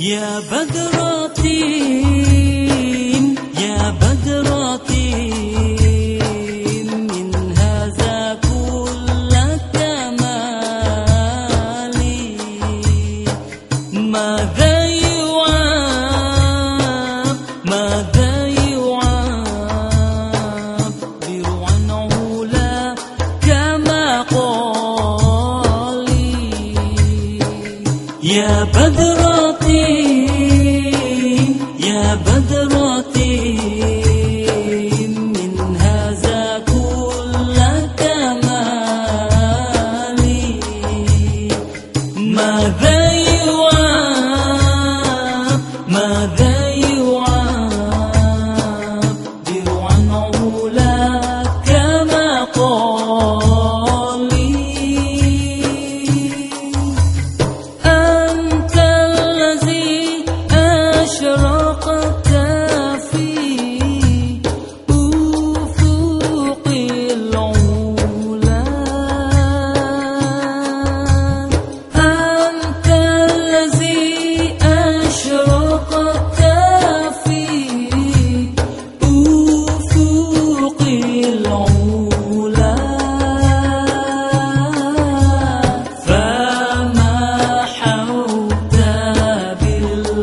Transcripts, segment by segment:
يا بدر طين يا بدر طين من هذا كل الكمال ماذا يواب ماذا يواب درعا علا كما قال يا بدر Yeah.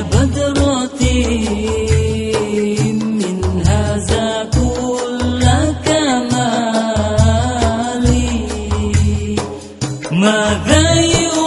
بدرة منها زاد كل كمالي. ماذا يرى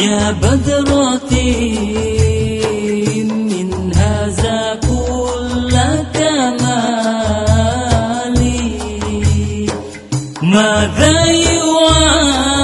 يا بدرة من هذا كل كمالي. ماذا يوعد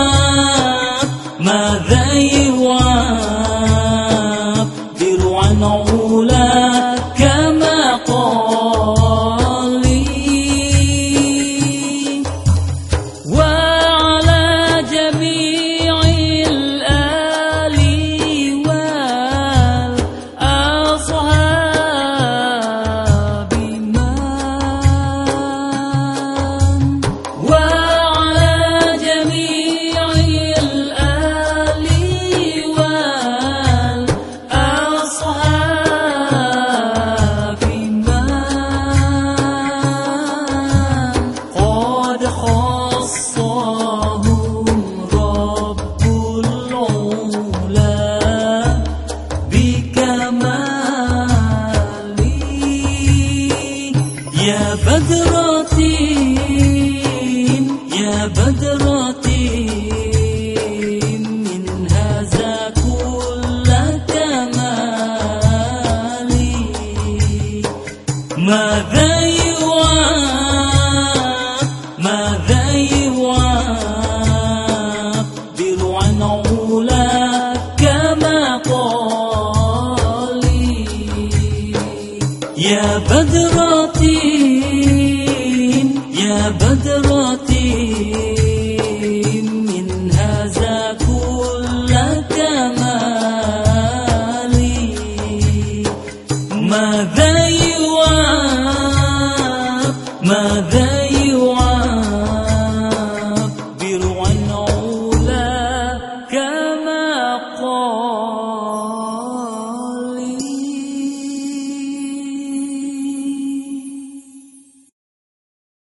يا بدرتي من هذا كل كمالي ماذا ماذا يعبر عن علاك مقالي يا بدرتي يا ماذا يواب ماذا يعبر